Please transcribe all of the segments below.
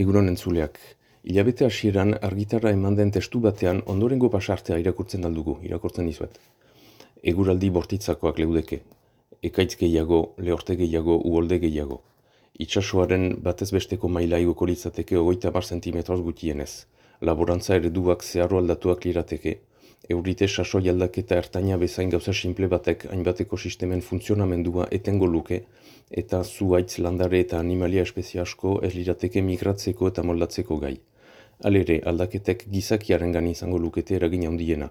Egunon entzuleak, hilabete hasieran argitara eman den testu batean ondorengo pasartea irakurtzen aldugu, irakurtzen dizuet. Eguraldi bortitzakoak leudeke, ekaitz gehiago, lehorte gehiago, uolde gehiago. Itxasoaren batez besteko maila igoko litzateke ogoita bar sentimetroz gutienez. Laborantza ereduak zeharro aldatuak lirateke. Eurite sasoi aldaketa ertaina bezain gauza simple batek hainbateko sistemen funtzionamendua etengo luke, eta zuaitz landare eta animalia espezia asko ez lirateke migratzeko eta moldatzeko gai. Alere, aldaketek gizakiaren gani izango lukete eragin handiena.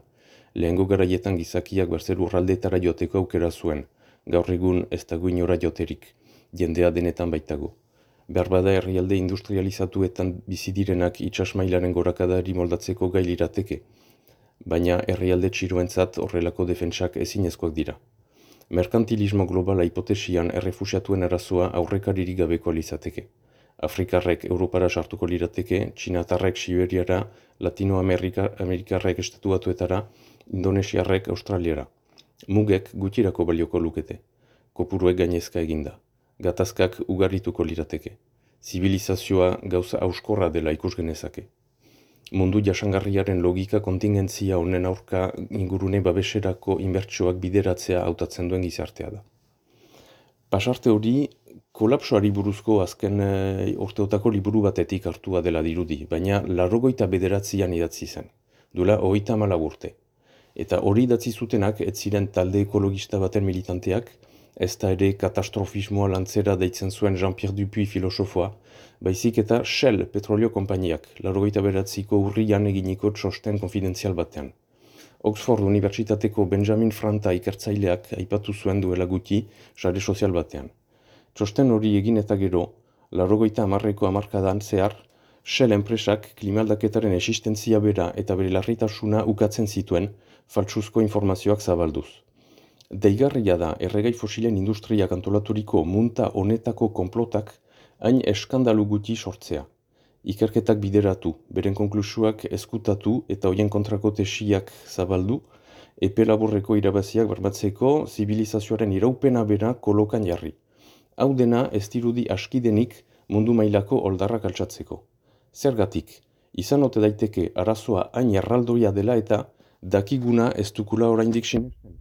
Lehengo garaietan gizakiak berzer urraldetara joteko aukera zuen, gaur egun ez dago inora joterik, jendea denetan baitago. Berbada herrialde industrializatuetan bizidirenak itxasmailaren gorakadari moldatzeko gai lirateke, baina herrialde txiroentzat horrelako defentsak ezinezkoak dira. Merkantilismo globala hipotesian errefusiatuen arazoa aurrekaririk gabeko alizateke. Afrikarrek Europara sartuko lirateke, Txinatarrek Siberiara, Latinoamerikarrek estatuatuetara, Indonesiarrek Australiara. Mugek gutirako balioko lukete. Kopuruek gainezka eginda. Gatazkak ugarrituko lirateke. Zibilizazioa gauza auskorra dela ikus genezake mundu jasangarriaren logika kontingentzia honen aurka ingurune babeserako inbertsioak bideratzea hautatzen duen gizartea da. Pasarte hori, kolapsoari buruzko azken e, urteotako liburu batetik hartua dela dirudi, baina larrogoita bederatzean idatzi zen, duela hogeita mala urte. Eta hori idatzi zutenak, ez ziren talde ekologista baten militanteak, ez da ere katastrofismoa lantzera deitzen zuen Jean-Pierre Dupuy filosofoa, baizik eta Shell petrolio konpainiak, largoita beratziko urrian eginiko txosten konfidenzial batean. Oxford Unibertsitateko Benjamin Franta ikertzaileak aipatu zuen duela guti sare sozial batean. Txosten hori egin eta gero, largoita amarreko amarkadan zehar, Shell enpresak klimaldaketaren existentzia bera eta bere larritasuna ukatzen zituen faltsuzko informazioak zabalduz. Deigarria da erregai fosilen industriak antolaturiko munta honetako konplotak hain eskandalu guti sortzea. Ikerketak bideratu, beren konklusuak eskutatu eta hoien kontrako tesiak zabaldu, epe laborreko irabaziak berbatzeko zibilizazioaren iraupena bera kolokan jarri. Hau dena ez dirudi askidenik mundu mailako oldarrak altsatzeko. Zergatik, izan ote daiteke arazoa hain erraldoia dela eta dakiguna ez dukula oraindik sinesten.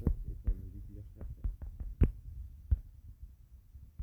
you.